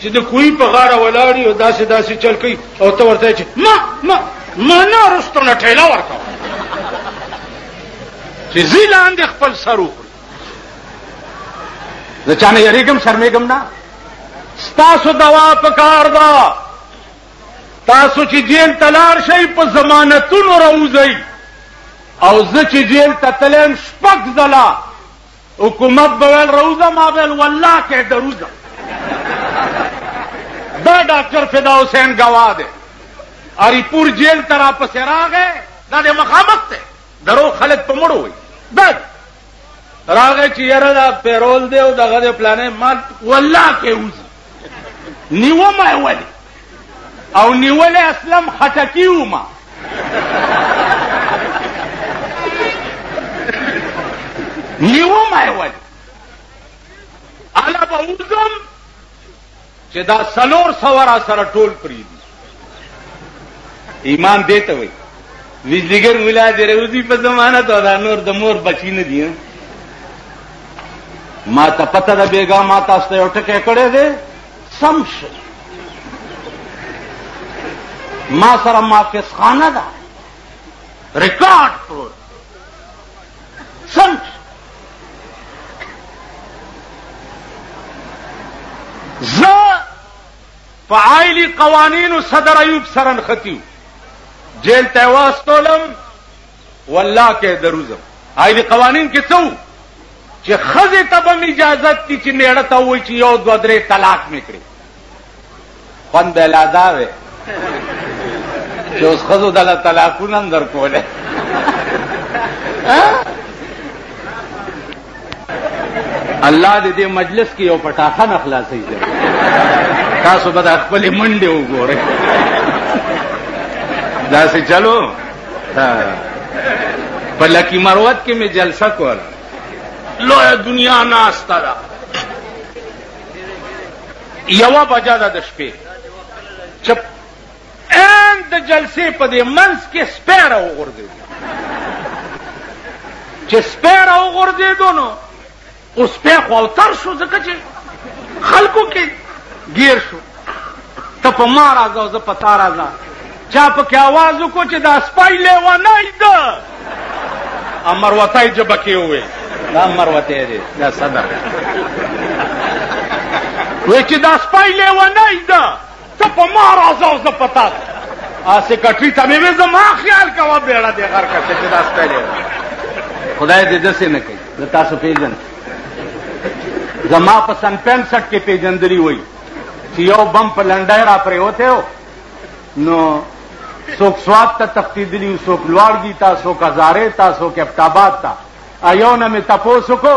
چې د کوی په غاړه ولاړی او داسې داسې چل کوي او ته ورته چې ما ما ما نه رستو نه ټیلا ورکا چې زیلان د خپل سر وکړ زه چانه یریګم شرمېګم نه ستاسو دوا پکار دا تاسو چې جیل تلار شئ په ضمانتونو راوځئ او زه چې جیل ته تلم شپږ ځله حکومت به ویل روزه ما ویل والله که دروزه دا ډاکټر فدا حسین گواه دی اری پور جیل ته راپسې راغی دا د مخامخ دی درو خلک په مړو وي بس راغی چې یاره دا پیرول دی او دغه د پلانې ما والله که وځي نیوه ما ولې او نیولې اسلم خټکی وما نیوم ایول الا به وزم چې دا سلور سورا سره ټول پری دي ایمان دیته وي ویزګر ولا دې روزي په زمانہ ته دا نور د مور بچی نه دي ما ته پته ده بیګا ما تاسو ته ټکه کړې ده سم شو ما سره مافیس خانه ده ریکارډ پروت سم شو زه په عائلی قوانینو صدر ایوب سره نښتیو جیل ته واستولم والله که دروزم هاي دي قوانين کې څو چې خزه ته به اجازه کی چې میړه ته وای چې یو دو درې طلاق میکړي خوند به لا دا وي چې اوس خزو دله طلاقونه هم درکوله الله دې دې مجلس کې یو پټاخه نه خلاصي ځي تاسو به د خپل منډه وګورئ دا سه چلو په لکی مروت کې می جلسه کوله لوی دنیا ناستا دا یو بجا د شپې چپ ان د جلسې په دې منځ کې سپی راوغورځېدو چې سپی راوغورځېدو نو اوس سپی خو اوتر شو ځکه چې خلکو کې ګیر شو ته په ما راځه او زه په تا راځه چا پکې اواز وکړو چې دا سپی لیونی ده امر وتای جبه کې وویل دا امر وتی دی دا صدر وی چې دا سپی لیونی ده ته په ما راځه او زه په تا سیکرټري ته مې وې زما خیال کوه بیړه دې غر کړه چې دا ستړی خدای دې داسې نه کوي زه تاسو پېژنم زما په سن پنسټ کې پېژندلي وایي چې یو بم په لنډی را پرېوتی و نو څوک سوات ته تښتېدلي څوک لوړګي ته څوک هزارې ته څوک ابټاباد ته ایو نه مې تپوس وکړو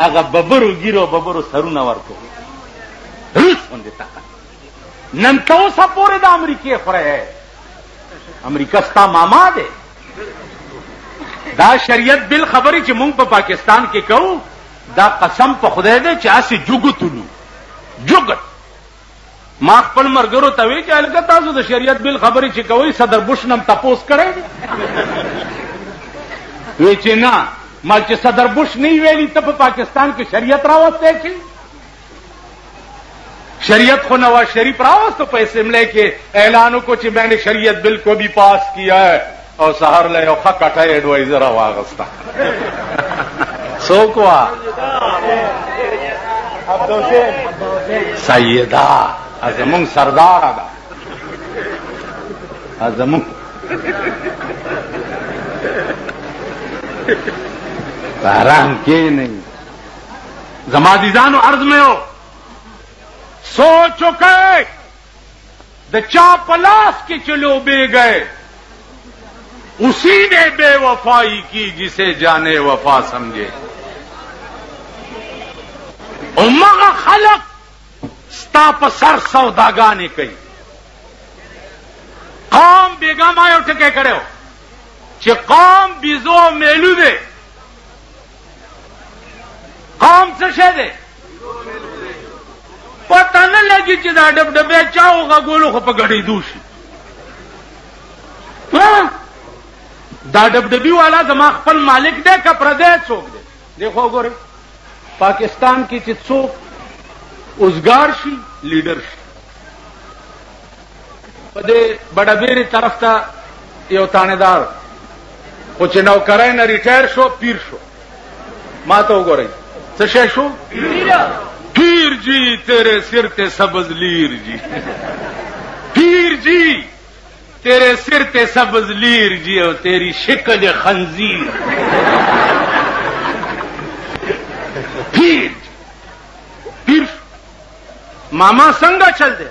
هغه ببرو ګیرو ببرو سرونه ورکو روس باندې طاقت نن ته اوسه پورې د امریکې خوره امریکا ستا ماما دی دا شریعت بل خبرې چې مونږ په پاکستان کې کوو دا قسم په خدای دی چې اسې جوګتلو جوګت ما خپل مرګرو ته وی چې الګا تاسو د شریعت بل خبرې چې کوي صدر بوش نم تاسو کړی وی چې نه ما چې صدر بوش نه ویلی ته په پاکستان کې شریعت راوسته چې شریعت خو نواز شریف راوسته په اسمبلی کې اعلانو کو چې میں نے شریعت بل کو بھی پاس کیا ہے او سهار له یو ښه کټه ایډوایزر واغسته څوک وا عبدالحسین سیدا ازمون سردار ده ازمون آرام کې نه زما دي ځانو عرض مې سوچ وکړئ د چا په لاس کې چې لوبېږی اسی نه بے وفائی کی جسے جانے وفا سمجھے او مغه خلق ستا په سر سوداګانې کوي قوم بیګا ما یو ټکی کړو چې قوم بیزو میلو دی قوم څه شه دی پته نه لګي چې دا ډب ډبې چا وغږولو خو په ګډېدو شي دا ډب ډبي والا زما خپل مالک دی که پردی څوک دی دی خو ګورې پاکستان کې چې څوک اوزګار شي لیډر شي په دې بډبېري طرف ته یو تانیدار خو چې نوکرای نه ریټایر شو پیر شو ما ته وګورئ څه شی شو پیر جی تیرې سر ته سبز لیر جی پیر جی تیرې سر ته سبز لیر جی او تیری شکل خنزیر پیر پیر ماما څنګه چل دی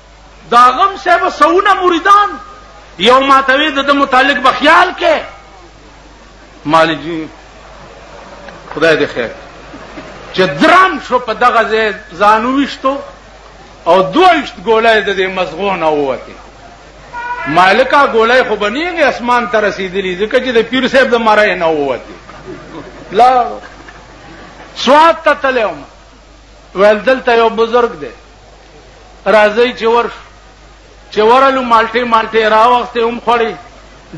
داغم صاحب سونه مریدان یو ماتوي د متعلق به خیال کې مالی جی خدای دې خیر چې درام شو په دغه ځای ځانو وشتو او دویشت ګولای د دې مزغونه ووته مالکا ګولای خو بنیږي اسمان ته رسیدلی ځکه چې د پیر صاحب د مارای نه ووته لا سواد ته تلوم ول دلته یو بزرگ دی راځئ چې ورشو چې ورلو مالټې مالټې راوخته هم خوړې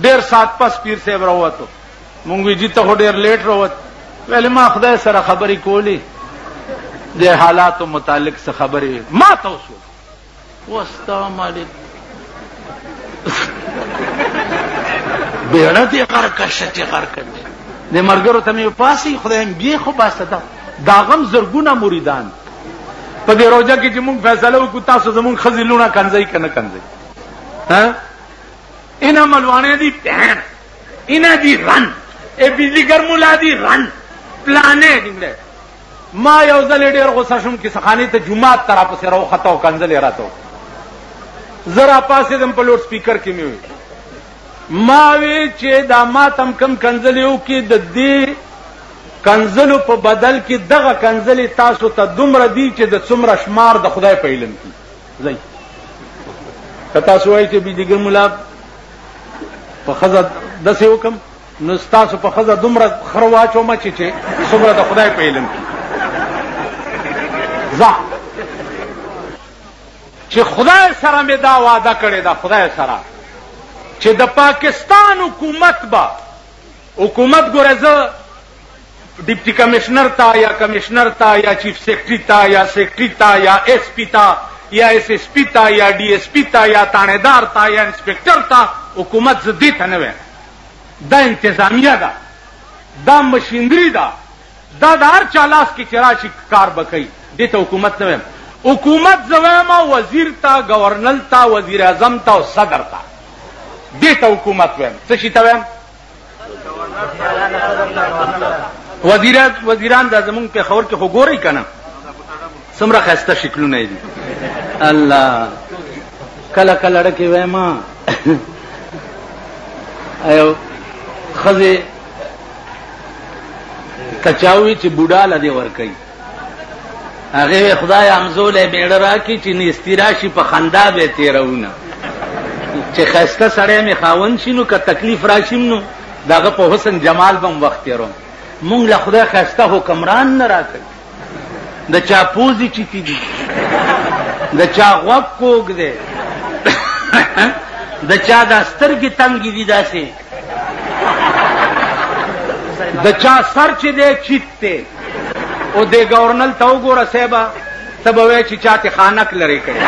ډېر سات پس پیر صاحب راوته مونږ وی جی ته ډېر لیټ راوت ویل ما خدای سره خبرې کولې د حالاتو متعلق څه خبرې ما تاسو وستا مالک بیړه دې غرق شه چې غرق دې د مرګرو ته مې پاسي خدای بیا خو باسته دا داغم زرګونه مریدان په دې روزه کې چې موږ فیصله وکړو تاسو زموږ خزي لونه کنځي کنه کنځي ها اینا ملوانه دي پهن اینا دي رن اے بجلی گرم مولا دی رن پلانے نکلے ما یو ځل ډیر غوسه شوم کیسه خانه ته جمعات تر پسې راو خطاو کنځلې راته زرا پاسې دم په لوډ سپیکر کې مې ما وی چې دا ما تم کم کنځلې او کې د دې کنځلو په بدل کې دغه کنځلې تاسو ته دومره دي چې د څومره شمار د خدای په علم کې ځای کتا سوای چې بجلی ګر ملا په خزه دسه وکم نو ستاسو په خزه دومره خر واچوم چې چې څومره د خدای په علم کې ځه چې خدای سره مې دا وعده کړې ده خدای سره چې د پاکستان حکومت به حکومت ګوره زه ډپټي کمشنر تا یا کمشنر تا یا چیف سیکرټري تا یا سیکرټري تا یا ایس پی تا یا ایس ایس پی تا یا ډي ایس پی تا یا تانیدار تا یا انسپکټر تا حکومت زه دې ته نه وایم دا انتظامیه ده، دا مشینري ده، دا د هر چا لاس کې چې راشي کار به کوي، دې ته حکومت نه وایم، حکومت زه وایم وزیر ته، ګورنل ته، وزیراعظم ته او صدر ته، دې ته حکومت وایم، څه شي ته وایم؟ وزیران دا زمونږ پېښور کې خو ګورئ که نه؟ څومره خسته شکلونه دي الله کله کله ډکه وایم ایو خزه کچاوي چې بوډا لدی ور کوي هغه خدای امزول میړه راکی چې نستیرا شي په خندا به تیرونه چې خسته سړی می خاون شینو که تکلیف راشیم نو داغه په حسن جمال بم وخت تیرو مونږ له خدای خسته حکمران نه راکړي د چا پوزي چیتي دي د چا غوږ کوګ دی د چا د سترګې تنګې دي داسې د چا سر چې دی چیت دی او د ګورنل ته وګوره صاحبه ته به وایې چې چاته خانک لرې کړی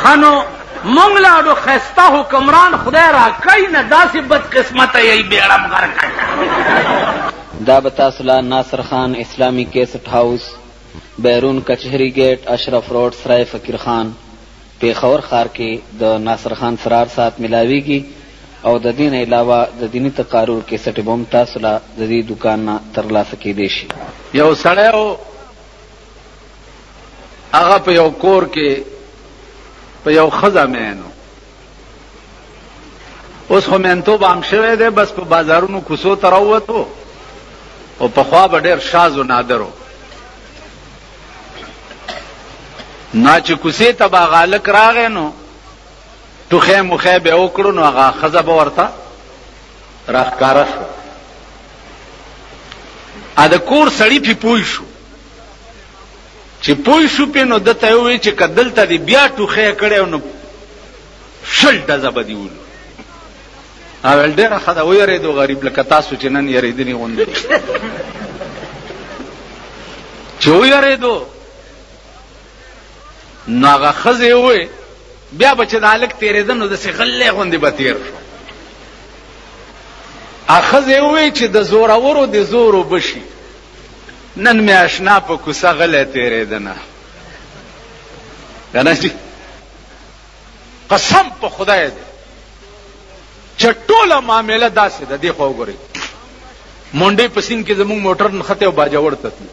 خنو مونږ له ډو خسته حکمران خدای را کوي نه داسې بد قسمت یې بیړم غر کړ دا به تاسو لا ناصر خان اسلامي کیسټ هاوس بیرون کچهری ګیټ اشرف روډ سرای فقیر خان پیښور ښار کې د ناصر خان فرار سات ملاویږي او د دین علاوه د دینی تقارور کیسټ به هم تاسو لا د دې دکان نه ترلاسه کیدی شي یو سړی هغه په یو کور کې په یو خزه مینو اوس خو مینتو بام شوه دی بس په بازارونو کوسو تراوتو او په خوا به ډیر شاز او نادرو نا چې کوسې ته با غالک راغې نو ټوخه مخه به وکړو نو هغه خزه به ورته راخکاره شو ا د کور سړی پی پوي شو چې پوه شو په نو د ته وی چې کدل ته دی بیا ټوخه کړي نو شل د زبدي ولو او ډېر خدا ویری دو غریب لکه تاسو چې نن یری دي غوندي چې ویری دو ناغه خزه وې بیا بچ د الک تیرې دنو د سي غلې غوندي به تیر شو اخزه وې چې د زورورو د زورو بشي نن مې اشنا په کوسه غلی تېرېده نه کنه جی قسم په خدای دی چې ټوله معامله داسې ده دی خو وګورئ مونډې په سین کې زموږ موټر نښته او باجوړ ته تلو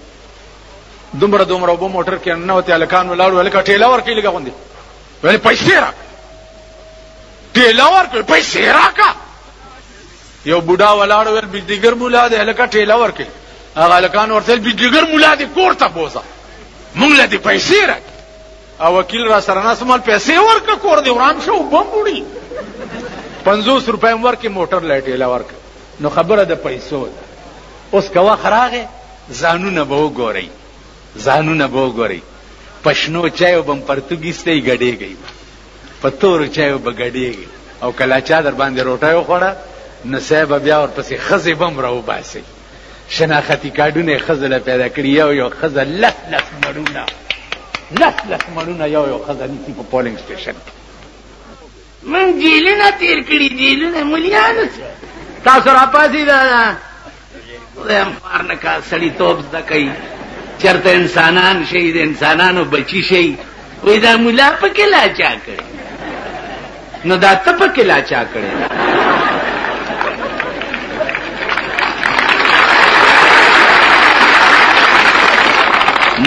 دومره دومره وبو موټر کې نه وته الکان ولاړو الکا ټیلا ور کې لګا غوندي ولې پیسې را ټیلا ور کې پیسې راکا یو بوډا ولاړ ول بجلیګر مولا دی هلکه ټیله ورکې هغه هلکان ورته بجلیګر مولا دی کور ته بوزه مونږ له دې پیسې راک او وکیل را سره نه سمال پیسې ورکه کور دی وران شو بم وړي 50 روپۍ ورکې موټر لای ټیله ورک نو خبره د پیسو ده اوس کوا خراغه ځانونه به وګورئ ځانونه به وګورئ پښنو چای وبم پرتګیستې غډېږي په تورو چایو به ګډېږي او کله چا در باندې روټۍ وخوړه نو صاحب بیا ورپسې ښځې به هم راوباسي شناختي کارډونه یې ښځو له پیدا کړي یو یو ښځه لس لس مړونه لس لس مړونه یو یو ښځه نیسي په پولنګ سټېشن کې من جیلونه تیر کړي جیلونه ملیانو تاسو راپاسي دا خدایم خوار نه کا سړی توپ زده کوي چرته انسانان شي د انسانانو بچی شي وې دا مولا په کې لا چا کړي نو دا ته په کې لا چا کړي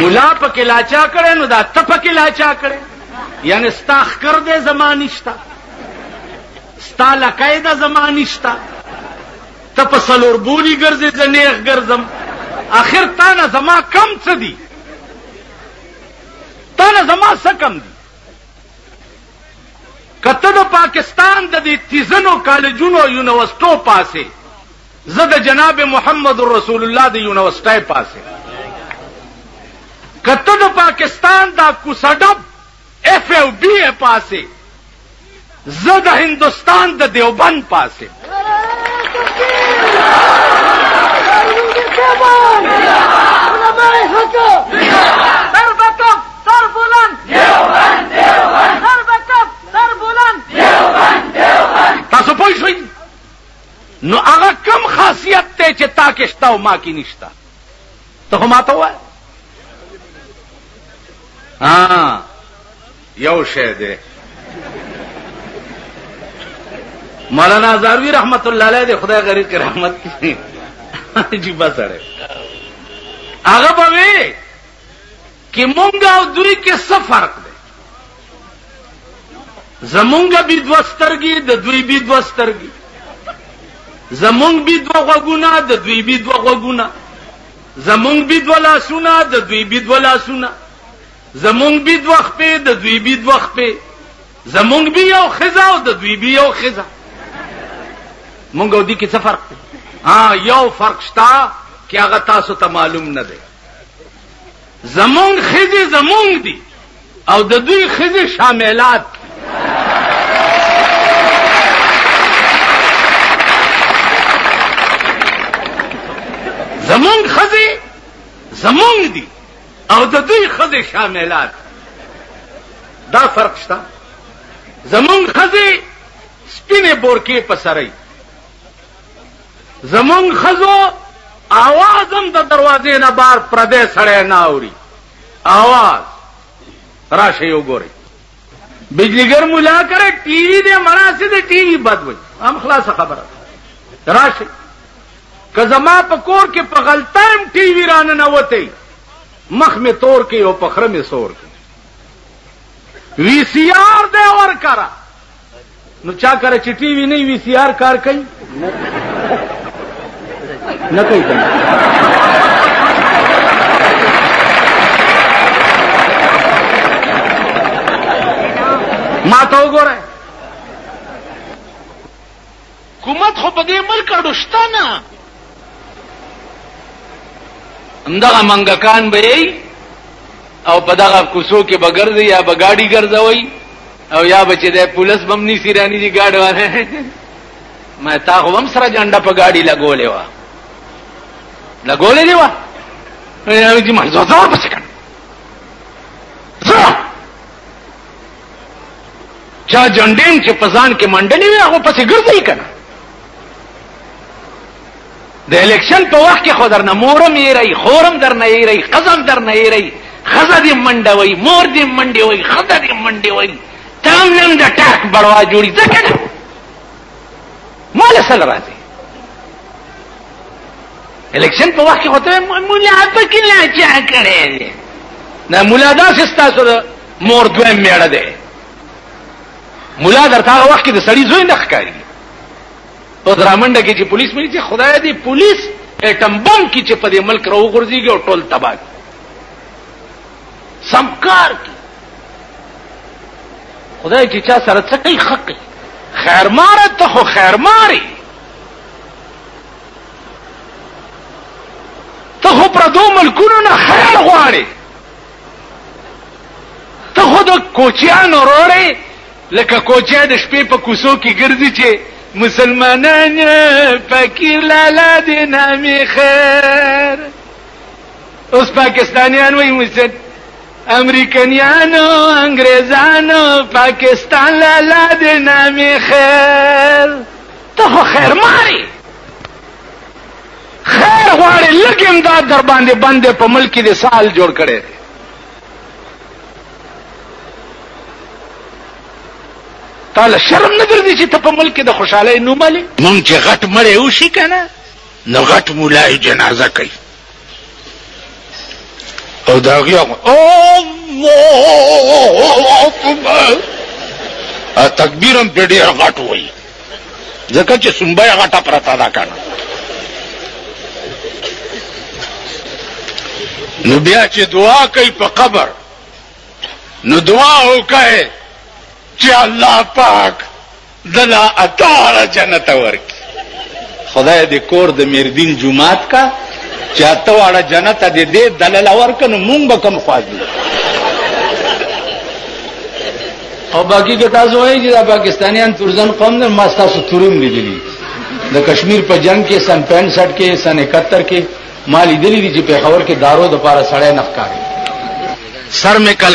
مولا په کې لا چا کړي نو دا ته په کې لا چا کړي یعنی ستا خکر دې زمانشتا ستا لکای دا زمانشتا ته په څلور بولي ګرځې زه نېغ ګرځم اخر تا نه زما کم څه دي تا نه زما څه کم دي که ته د پاکستان د دې تیزنو کالجونو او یونیورسټو پاسې زه د جناب محمد رسول الله د یونیورسټۍ پاسې که ته د پاکستان دا کوسه ډب ایف او بی ای پاسې زه د هندوستان د دیوبند پاسې تاسو پوه شئ نو هغه کم خاصیت ته چې تا کې شته او ما کې نشته ته خو ماته وای ها یو شی دی مولانا زاروی رحمت الله علیه دی خدای غریب کې رحمت کړي عجیب سره هغه به کې مونږ او دوی کې څه فرق دی زمونږ بي دوه سترګې د دوی بي دوه سترګې زمونږ بي دوه غوږونه د دوی بي دوه غوږونه زمونږ بي دوه لاسونه د دوی بي دوه لاسونه زمونږ بي دوه خپې د دوی بي دوه خپې زمونږ بي یو خزا او د دوی بي یو خزا مونږ او دي کې څه فرق دی ها یو فرق شته کې هغه تاسو ته معلوم نه دی زمونږ ښځې زمونږ دي او د دوی ښځې شاملات دي زمونږ ښځې زمونږ دي او د دوی ښځې شاملات دا فرق شته زمونږ ښځې سپینې بورکې په سرۍ زمونږ ښځو اواز هم د دروازې نه بار پردی سړی نه اوري اواز راشه یو ګورئ بجلیګر مولا کرے ٹی وی دے منا سے دے ٹی وی بد وئی ہم خلاص خبر راشد که زما په کور کې په غلطایم ټي وي رانه نه وتی مخ می تور کې او په خره می سور کې وی سی آر دی ور کرا نو چا کر چې ټي وي نه وي سي آر کار کوي نه کوي ما ته وګوره حکومت خو په دې ملک اړو شته نه همدغه منګکان به یې او په دغه کوڅو کې به ګرځي یا به ګاډي ګرځوي او یا به چې د پولیس به هم نیسي راني دي ګاډي وانه ما تا خو هم سره جنډه په ګاډي لګولې وه لګولې دي وه چې مرزوزه ورپسې کړه چا جنډیم چې په ځان کې منډلې وي هغه پسې ګرځي کنه د الیکشن په وخت کې خو درنه مورم یې رہی خورم درنه یې رہی قزم درنه یې رہی خزه دې منډه وای مور دې منډه وای خزه دې منډه وای تام نن د ټاک بړوا جوړی ځکه مال سره راځي الیکشن په وخت کې هوته مولا پکې لا چا کړې دي نه مولا دا سستا سره مور دوه میړه ده مولا درته هغه وخت کې د سړی زوی نه ښکاری او درامنډه کې چې پولیس مې چې خدای دې پولیس اټم بم کې چې په دې ملک راوغورځيږي او ټول تباہ سمکار کی خدای چې چا سره څه کوي خق کوي خیرمار ته خو خیرماري ته خو پردو ملکونو نه خیر غواړي ته خو د کوچیانو وروړې لکه کوچیا د شپې په کوسو کې ګرځي چې مسلمانان فقیر لالا دې نامې خیر اوس پاکستانیان وایي موږ امریکنیانو انګريزانو پاکستان لا لا د نامې خیر ته خو خیر ماري خیر غواړي لږ امداد در باندې بندې په ملک دې سال جوړ کړي تعالی شرم نه درځي چې ته په ملک د خوشحالۍ نوملې مونږ چې غټ مړې وشي کنه نو غټ مولا یې جنازه کوي او د هغې الله اکبر تکبیر هم پرې ډېر غټ وایي ځکه چې سنبه یې غټه پرته ده که نه نو بیا چې دعا کوي په قبر نو دعا وکړئ چې الله پاک دلا اتاړه جنت ورکی خدای دې کور د میردین جمعات کا چې اته واړه جنت دې دې دلل ورکنو مونږ به کم خوازو او باقی که تاسو وایي چې دا پاکستانیان تورزن قوم نه ما تاسو توریم لیدلی د کشمیر په جنگ کې سن 65 کې سن 71 کې ما لیدلی دي چې په خبر کې دارو د پاره سړی نخکاري سر مې کل